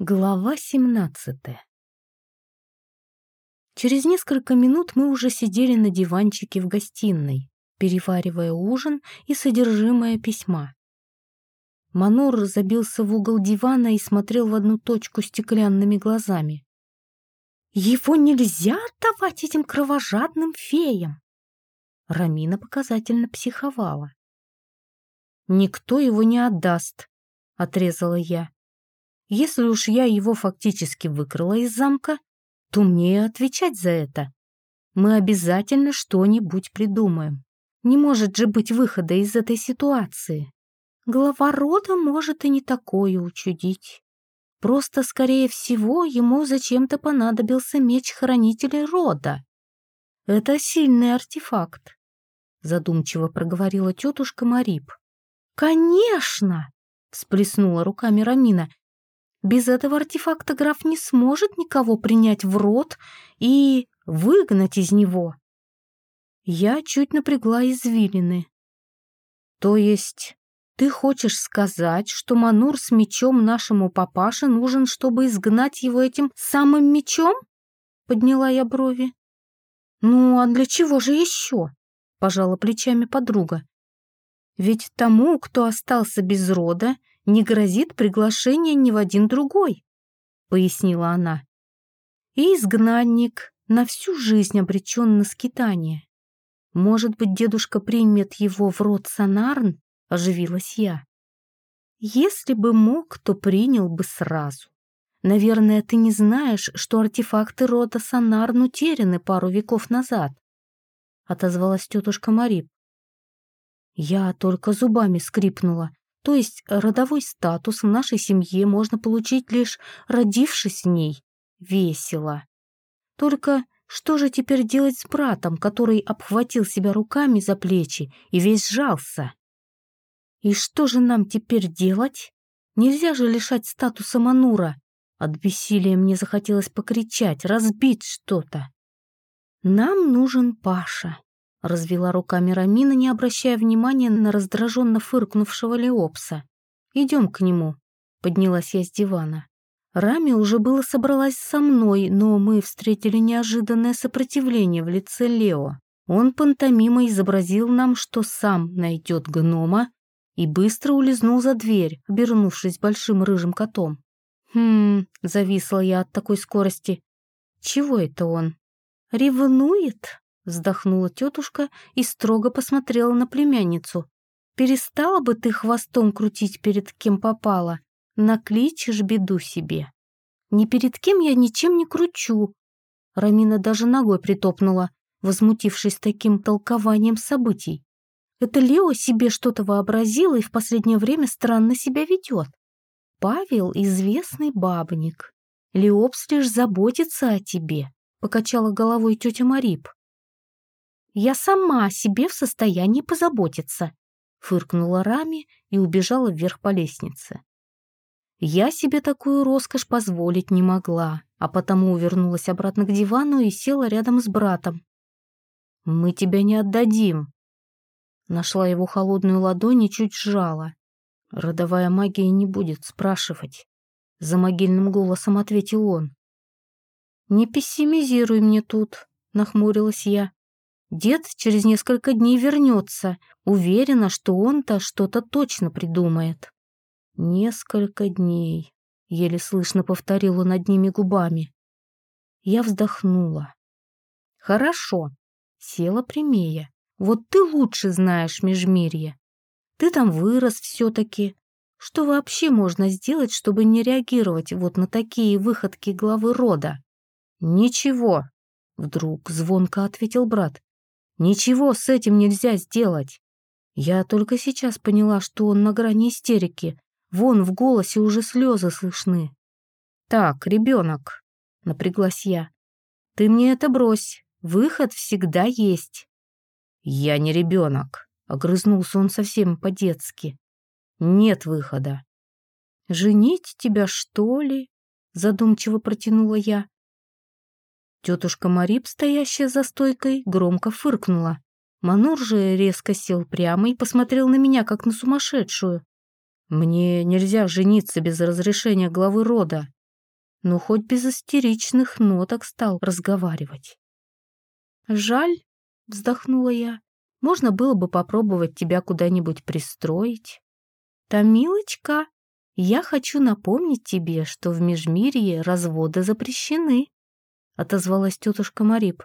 Глава 17 Через несколько минут мы уже сидели на диванчике в гостиной, переваривая ужин и содержимое письма. Манур забился в угол дивана и смотрел в одну точку стеклянными глазами. «Его нельзя отдавать этим кровожадным феям!» Рамина показательно психовала. «Никто его не отдаст», — отрезала я. Если уж я его фактически выкрала из замка, то мне и отвечать за это. Мы обязательно что-нибудь придумаем. Не может же быть выхода из этой ситуации. Глава рода может и не такое учудить. Просто, скорее всего, ему зачем-то понадобился меч хранителя рода. Это сильный артефакт, задумчиво проговорила тетушка Марип. Конечно! всплеснула руками Рамина. Без этого артефакта граф не сможет никого принять в рот и выгнать из него. Я чуть напрягла извилины. То есть ты хочешь сказать, что Манур с мечом нашему папаше нужен, чтобы изгнать его этим самым мечом? Подняла я брови. Ну, а для чего же еще? Пожала плечами подруга. Ведь тому, кто остался без рода, не грозит приглашение ни в один другой», — пояснила она. «И изгнанник на всю жизнь обречен на скитание. Может быть, дедушка примет его в род Санарн?» — оживилась я. «Если бы мог, то принял бы сразу. Наверное, ты не знаешь, что артефакты рода Санарн утеряны пару веков назад», — отозвалась тетушка Марип. Я только зубами скрипнула. То есть родовой статус в нашей семье можно получить лишь родившись в ней. Весело. Только что же теперь делать с братом, который обхватил себя руками за плечи и весь сжался? И что же нам теперь делать? Нельзя же лишать статуса Манура. От бессилия мне захотелось покричать, разбить что-то. Нам нужен Паша. — развела руками Рамина, не обращая внимания на раздраженно фыркнувшего Леопса. «Идем к нему», — поднялась я с дивана. Рами уже было собралась со мной, но мы встретили неожиданное сопротивление в лице Лео. Он пантомимо изобразил нам, что сам найдет гнома, и быстро улизнул за дверь, обернувшись большим рыжим котом. «Хм...» — зависла я от такой скорости. «Чего это он? Ревнует?» Вздохнула тетушка и строго посмотрела на племянницу. «Перестала бы ты хвостом крутить перед кем попало, накличешь беду себе». «Ни перед кем я ничем не кручу». Рамина даже ногой притопнула, возмутившись таким толкованием событий. «Это Лео себе что-то вообразил и в последнее время странно себя ведет. Павел — известный бабник. Леопс лишь заботится о тебе», — покачала головой тетя Марип. Я сама о себе в состоянии позаботиться», — фыркнула Рами и убежала вверх по лестнице. Я себе такую роскошь позволить не могла, а потому увернулась обратно к дивану и села рядом с братом. «Мы тебя не отдадим». Нашла его холодную ладонь и чуть сжала. «Родовая магия не будет спрашивать», — за могильным голосом ответил он. «Не пессимизируй мне тут», — нахмурилась я. Дед через несколько дней вернется. Уверена, что он-то что-то точно придумает. Несколько дней. Еле слышно повторил он одними губами. Я вздохнула. Хорошо. Села прямее. Вот ты лучше знаешь межмирье. Ты там вырос все-таки. Что вообще можно сделать, чтобы не реагировать вот на такие выходки главы рода? Ничего, вдруг звонко ответил брат. Ничего с этим нельзя сделать. Я только сейчас поняла, что он на грани истерики. Вон в голосе уже слезы слышны. «Так, ребенок», — напряглась я, — «ты мне это брось. Выход всегда есть». «Я не ребенок», — огрызнулся он совсем по-детски. «Нет выхода». «Женить тебя, что ли?» — задумчиво протянула я. Тетушка Марип, стоящая за стойкой, громко фыркнула. Манур же резко сел прямо и посмотрел на меня, как на сумасшедшую. «Мне нельзя жениться без разрешения главы рода», но хоть без истеричных ноток стал разговаривать. «Жаль», — вздохнула я, — «можно было бы попробовать тебя куда-нибудь пристроить». «Томилочка, я хочу напомнить тебе, что в Межмирье разводы запрещены», — отозвалась тетушка Марип.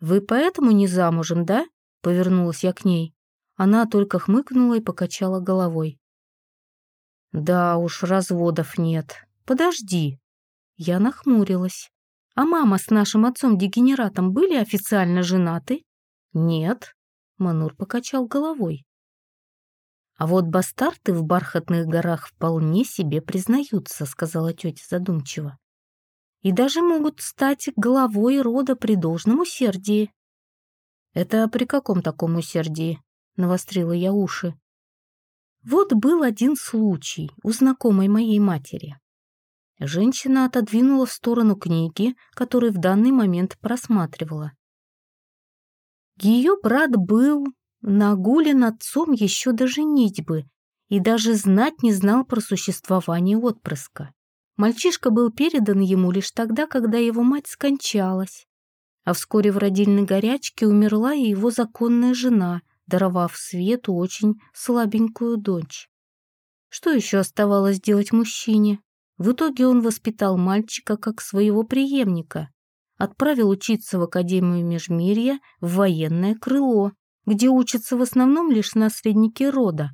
«Вы поэтому не замужем, да?» — повернулась я к ней. Она только хмыкнула и покачала головой. «Да уж, разводов нет. Подожди». Я нахмурилась. «А мама с нашим отцом-дегенератом были официально женаты?» «Нет», — Манур покачал головой. «А вот бастарты в бархатных горах вполне себе признаются», — сказала тетя задумчиво. «И даже могут стать главой рода при должном усердии». «Это при каком таком усердии?» — навострила я уши. Вот был один случай у знакомой моей матери. Женщина отодвинула в сторону книги, которые в данный момент просматривала. Ее брат был нагулен отцом еще до женитьбы и даже знать не знал про существование отпрыска. Мальчишка был передан ему лишь тогда, когда его мать скончалась, а вскоре в родильной горячке умерла и его законная жена — даровав Свету очень слабенькую дочь. Что еще оставалось делать мужчине? В итоге он воспитал мальчика как своего преемника, отправил учиться в Академию Межмирья в военное крыло, где учатся в основном лишь наследники рода.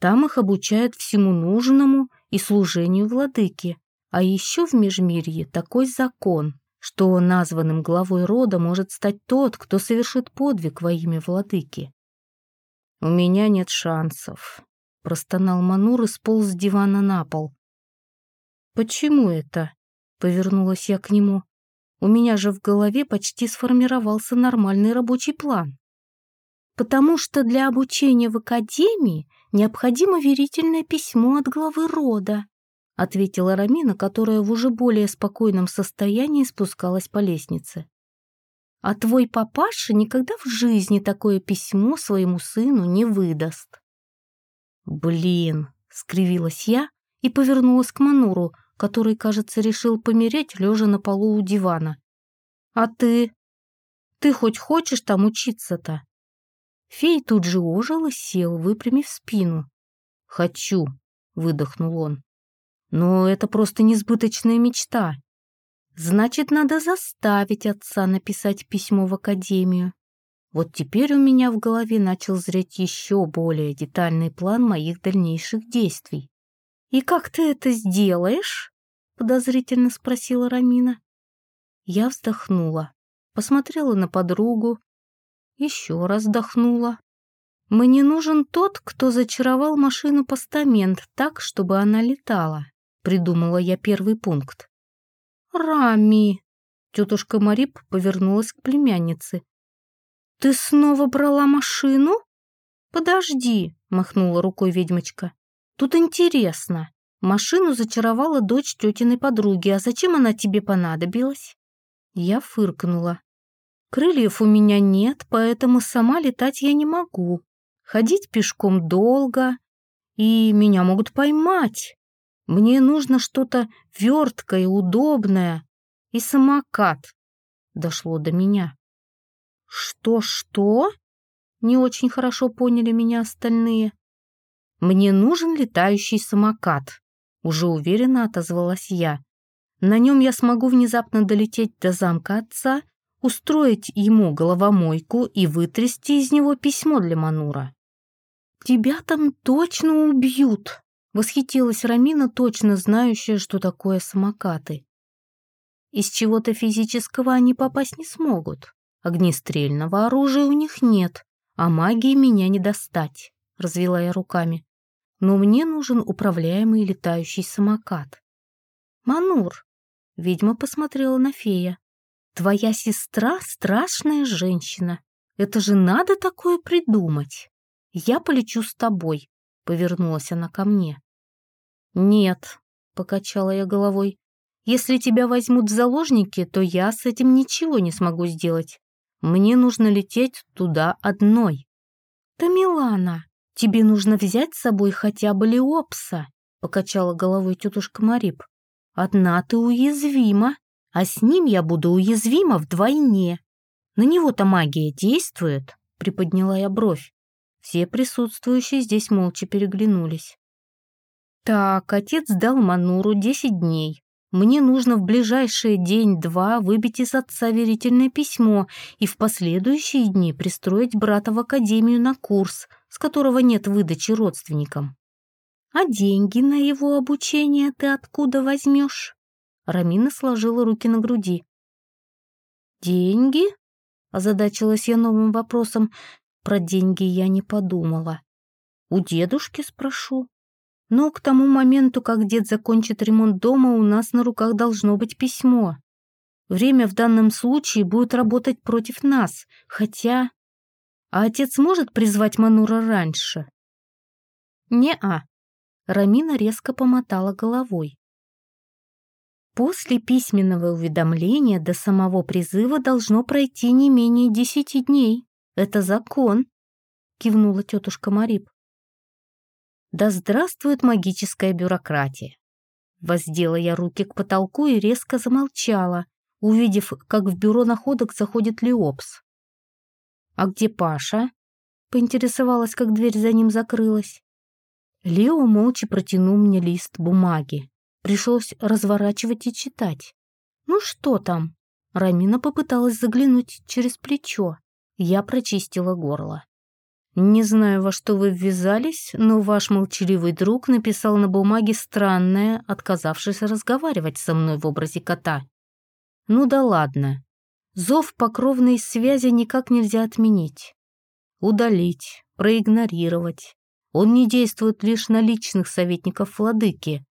Там их обучают всему нужному и служению владыки. А еще в Межмирье такой закон, что названным главой рода может стать тот, кто совершит подвиг во имя владыки. «У меня нет шансов», — простонал Манур и сполз с дивана на пол. «Почему это?» — повернулась я к нему. «У меня же в голове почти сформировался нормальный рабочий план. Потому что для обучения в академии необходимо верительное письмо от главы рода, ответила Рамина, которая в уже более спокойном состоянии спускалась по лестнице. А твой папаша никогда в жизни такое письмо своему сыну не выдаст. Блин, скривилась я и повернулась к Мануру, который, кажется, решил помереть, лежа на полу у дивана. А ты? Ты хоть хочешь там учиться-то? Фей тут же ожил и сел, выпрямив спину. «Хочу», — выдохнул он. Но это просто несбыточная мечта. Значит, надо заставить отца написать письмо в академию. Вот теперь у меня в голове начал зреть еще более детальный план моих дальнейших действий. «И как ты это сделаешь?» — подозрительно спросила Рамина. Я вздохнула, посмотрела на подругу, еще раз вздохнула. Мне нужен тот, кто зачаровал машину-постамент так, чтобы она летала придумала я первый пункт. «Рами!» — тетушка Марип повернулась к племяннице. «Ты снова брала машину?» «Подожди!» — махнула рукой ведьмочка. «Тут интересно. Машину зачаровала дочь тетиной подруги, а зачем она тебе понадобилась?» Я фыркнула. «Крыльев у меня нет, поэтому сама летать я не могу. Ходить пешком долго, и меня могут поймать. Мне нужно что-то верткое, удобное и самокат. Дошло до меня. Что-что? Не очень хорошо поняли меня остальные. Мне нужен летающий самокат. Уже уверенно отозвалась я. На нем я смогу внезапно долететь до замка отца, устроить ему головомойку и вытрясти из него письмо для Манура. «Тебя там точно убьют!» Восхитилась Рамина, точно знающая, что такое самокаты. Из чего-то физического они попасть не смогут. Огнестрельного оружия у них нет, а магии меня не достать, развела я руками. Но мне нужен управляемый летающий самокат. Манур, ведьма посмотрела на фея. Твоя сестра страшная женщина. Это же надо такое придумать. Я полечу с тобой, Повернулась она ко мне. «Нет», — покачала я головой, «если тебя возьмут в заложники, то я с этим ничего не смогу сделать. Мне нужно лететь туда одной». «Тамилана, тебе нужно взять с собой хотя бы Леопса», — покачала головой тетушка Марип. Одна ты уязвима, а с ним я буду уязвима вдвойне. На него-то магия действует, приподняла я бровь. Все присутствующие здесь молча переглянулись. Так, отец дал Мануру десять дней. Мне нужно в ближайшие день-два выбить из отца верительное письмо и в последующие дни пристроить брата в академию на курс, с которого нет выдачи родственникам. А деньги на его обучение ты откуда возьмешь? Рамина сложила руки на груди. «Деньги?» — озадачилась я новым вопросом. Про деньги я не подумала. «У дедушки спрошу». Но к тому моменту, как дед закончит ремонт дома, у нас на руках должно быть письмо. Время в данном случае будет работать против нас, хотя... А отец может призвать Манура раньше? Не-а. Рамина резко помотала головой. После письменного уведомления до самого призыва должно пройти не менее десяти дней. Это закон, кивнула тетушка Марип. Да здравствует магическая бюрократия. Воздела я руки к потолку и резко замолчала, увидев, как в бюро находок заходит Леопс. «А где Паша?» — поинтересовалась, как дверь за ним закрылась. Лео молча протянул мне лист бумаги. Пришлось разворачивать и читать. «Ну что там?» Рамина попыталась заглянуть через плечо. Я прочистила горло. «Не знаю, во что вы ввязались, но ваш молчаливый друг написал на бумаге странное, отказавшись разговаривать со мной в образе кота. Ну да ладно. Зов покровной связи никак нельзя отменить. Удалить, проигнорировать. Он не действует лишь на личных советников владыки,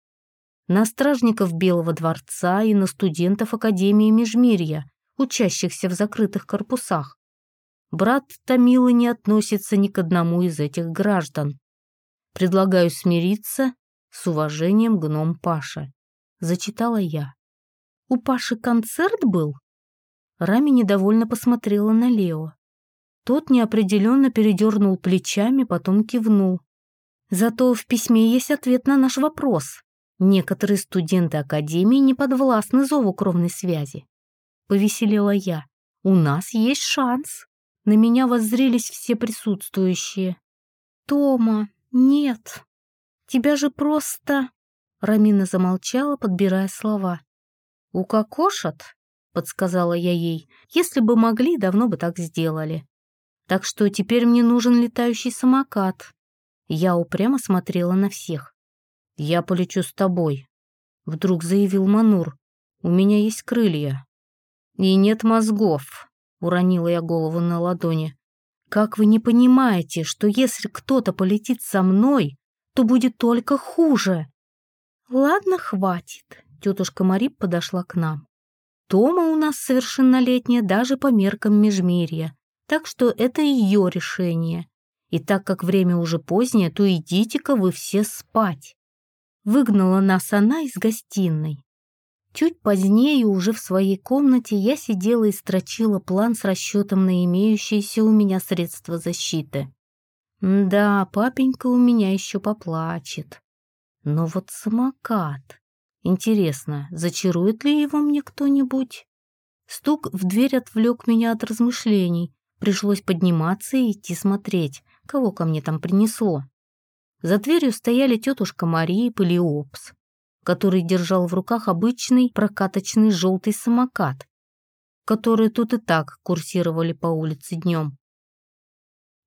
на стражников Белого дворца и на студентов Академии Межмирья, учащихся в закрытых корпусах. Брат Томилы не относится ни к одному из этих граждан. Предлагаю смириться с уважением гном Паша. Зачитала я. У Паши концерт был? Рами недовольно посмотрела на Лео. Тот неопределенно передернул плечами, потом кивнул. Зато в письме есть ответ на наш вопрос. Некоторые студенты Академии не подвластны зову кровной связи. Повеселела я. У нас есть шанс. На меня воззрелись все присутствующие. Тома, нет. Тебя же просто... Рамина замолчала, подбирая слова. «Укокошат?» — подсказала я ей. «Если бы могли, давно бы так сделали. Так что теперь мне нужен летающий самокат. Я упрямо смотрела на всех. «Я полечу с тобой», — вдруг заявил Манур. «У меня есть крылья». «И нет мозгов», — уронила я голову на ладони. «Как вы не понимаете, что если кто-то полетит со мной, то будет только хуже?» «Ладно, хватит», — тетушка Марип подошла к нам. «Тома у нас совершеннолетняя даже по меркам межмирья, так что это ее решение. И так как время уже позднее, то идите-ка вы все спать. Выгнала нас она из гостиной. Чуть позднее, уже в своей комнате, я сидела и строчила план с расчетом на имеющиеся у меня средства защиты. Да, папенька у меня еще поплачет. Но вот самокат. Интересно, зачарует ли его мне кто-нибудь? Стук в дверь отвлек меня от размышлений. Пришлось подниматься и идти смотреть кого ко мне там принесло. За дверью стояли тетушка Мария и Полиопс, который держал в руках обычный прокаточный желтый самокат, которые тут и так курсировали по улице днем.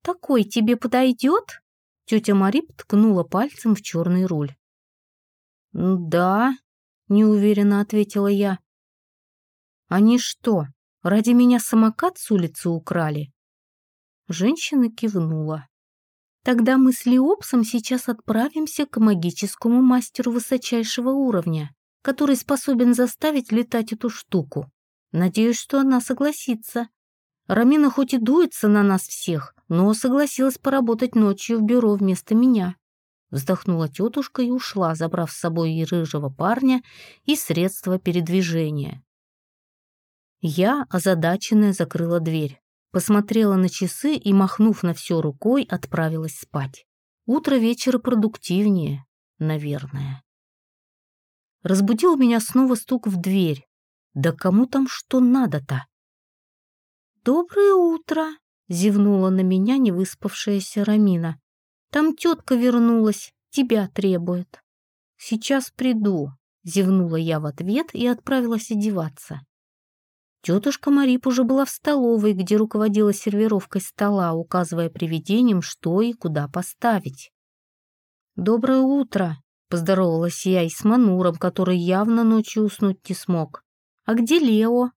«Такой тебе подойдет?» Тетя Мари ткнула пальцем в черный руль. «Да», — неуверенно ответила я. «Они что, ради меня самокат с улицы украли?» Женщина кивнула. Тогда мы с Леопсом сейчас отправимся к магическому мастеру высочайшего уровня, который способен заставить летать эту штуку. Надеюсь, что она согласится. Рамина хоть и дуется на нас всех, но согласилась поработать ночью в бюро вместо меня. Вздохнула тетушка и ушла, забрав с собой и рыжего парня, и средства передвижения. Я, озадаченная, закрыла дверь. Посмотрела на часы и, махнув на все рукой, отправилась спать. Утро вечера продуктивнее, наверное. разбудил меня снова стук в дверь. Да кому там что надо-то? «Доброе утро!» — зевнула на меня невыспавшаяся Рамина. «Там тетка вернулась, тебя требует». «Сейчас приду», — зевнула я в ответ и отправилась одеваться. Тетушка Марип уже была в столовой, где руководила сервировкой стола, указывая привидениям, что и куда поставить. «Доброе утро!» — поздоровалась я и с Мануром, который явно ночью уснуть не смог. «А где Лео?»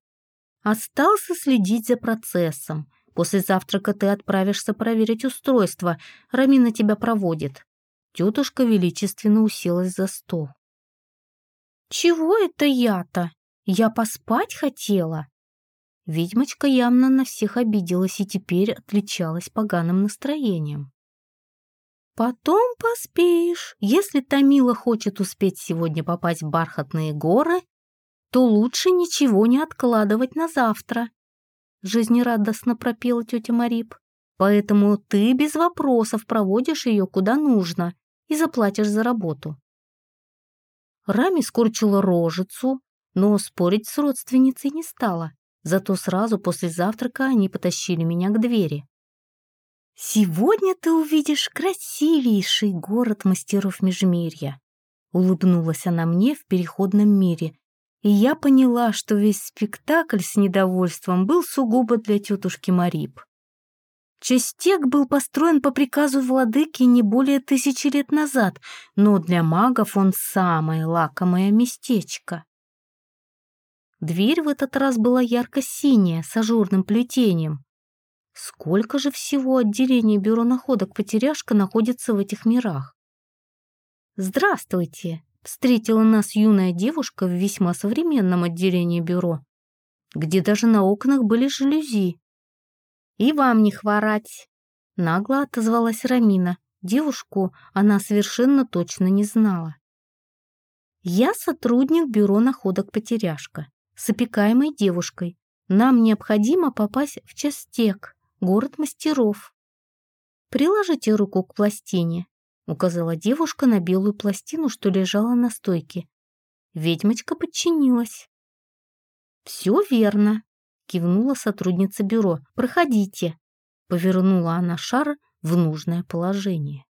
«Остался следить за процессом. После завтрака ты отправишься проверить устройство. Рамина тебя проводит». Тетушка величественно уселась за стол. «Чего это я-то? Я поспать хотела?» Ведьмочка явно на всех обиделась и теперь отличалась поганым настроением. «Потом поспишь. Если Томила хочет успеть сегодня попасть в бархатные горы, то лучше ничего не откладывать на завтра», жизнерадостно пропела тетя Марип. «Поэтому ты без вопросов проводишь ее куда нужно и заплатишь за работу». Рами скорчила рожицу, но спорить с родственницей не стала. Зато сразу после завтрака они потащили меня к двери. «Сегодня ты увидишь красивейший город мастеров Межмирья», улыбнулась она мне в переходном мире, и я поняла, что весь спектакль с недовольством был сугубо для тетушки Марип. Частек был построен по приказу владыки не более тысячи лет назад, но для магов он самое лакомое местечко. Дверь в этот раз была ярко-синяя, с ажурным плетением. Сколько же всего отделений бюро находок потеряшка находится в этих мирах? «Здравствуйте!» — встретила нас юная девушка в весьма современном отделении бюро, где даже на окнах были жалюзи. «И вам не хворать!» — нагло отозвалась Рамина. Девушку она совершенно точно не знала. «Я сотрудник бюро находок потеряшка с опекаемой девушкой. Нам необходимо попасть в Частек, город мастеров. «Приложите руку к пластине», — указала девушка на белую пластину, что лежала на стойке. Ведьмочка подчинилась. «Все верно», — кивнула сотрудница бюро. «Проходите», — повернула она шар в нужное положение.